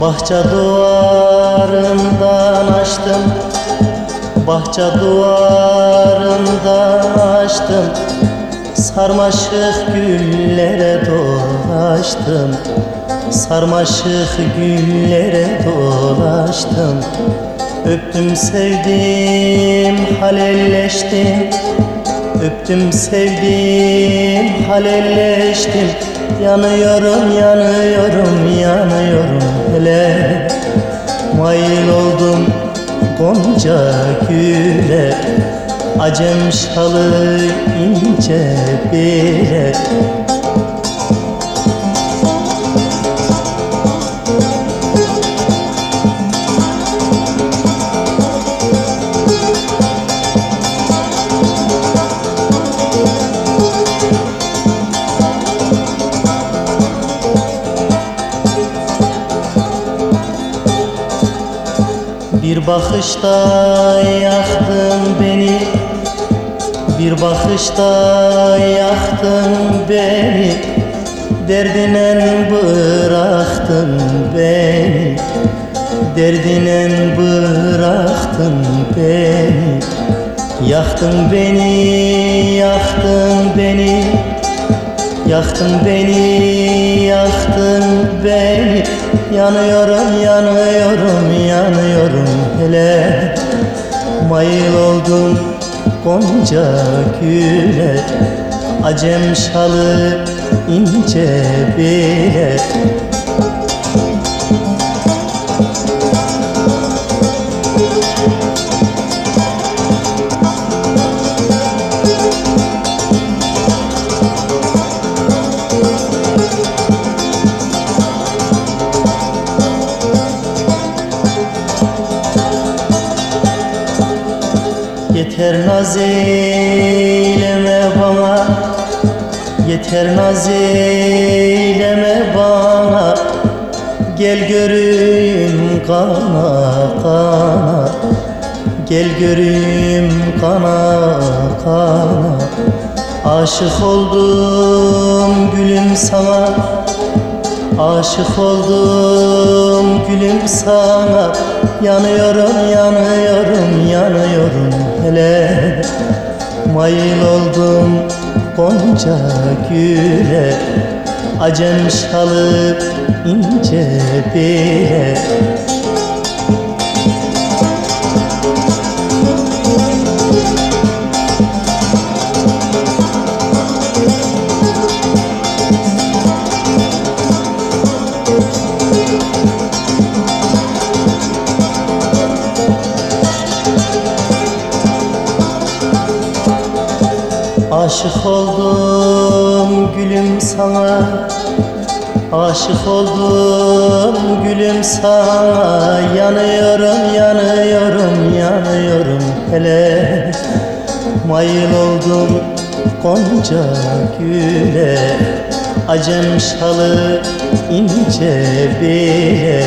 Bahçe duvarından açtım. Bahçe duvarından açtım. Sarmaşık güllere dolaştım. Sarmaşık güllere dolaştım. Öptüm sevdim halelleştim. Öptüm sevdim halelleştim Yanıyorum yanıyorum yanıyorum. Hele Mail oldum gonca güle. Acem şalı ince bile Bir bakışta yaktın beni. Bir bakışta yaktın beni. Derdinen bıraktın beni. Derdinen bıraktın beni. Yaktın beni, yaktın beni. Yaktın beni, yaktın beni Yanıyorum, yanıyorum, yanıyorum hele. Mayıl oldum gonca güle Acem şalı ince bile Yeter naz eyleme bana. Yeter naz eyleme bana. Gel göreyim kana kana. Gel göreyim kana kana. Aşık oldum gülüm sana. Aşık oldum gülüm sana. Yanıyorum yanıyorum hele Mayıl oldum gonca güle Acem şalı ince bile Aşık oldum gülüm sana. Aşık oldum gülüm sana. Yanıyorum yanıyorum yanıyorum hele. Mayıl oldum gonca güle. Acem şalı ince bile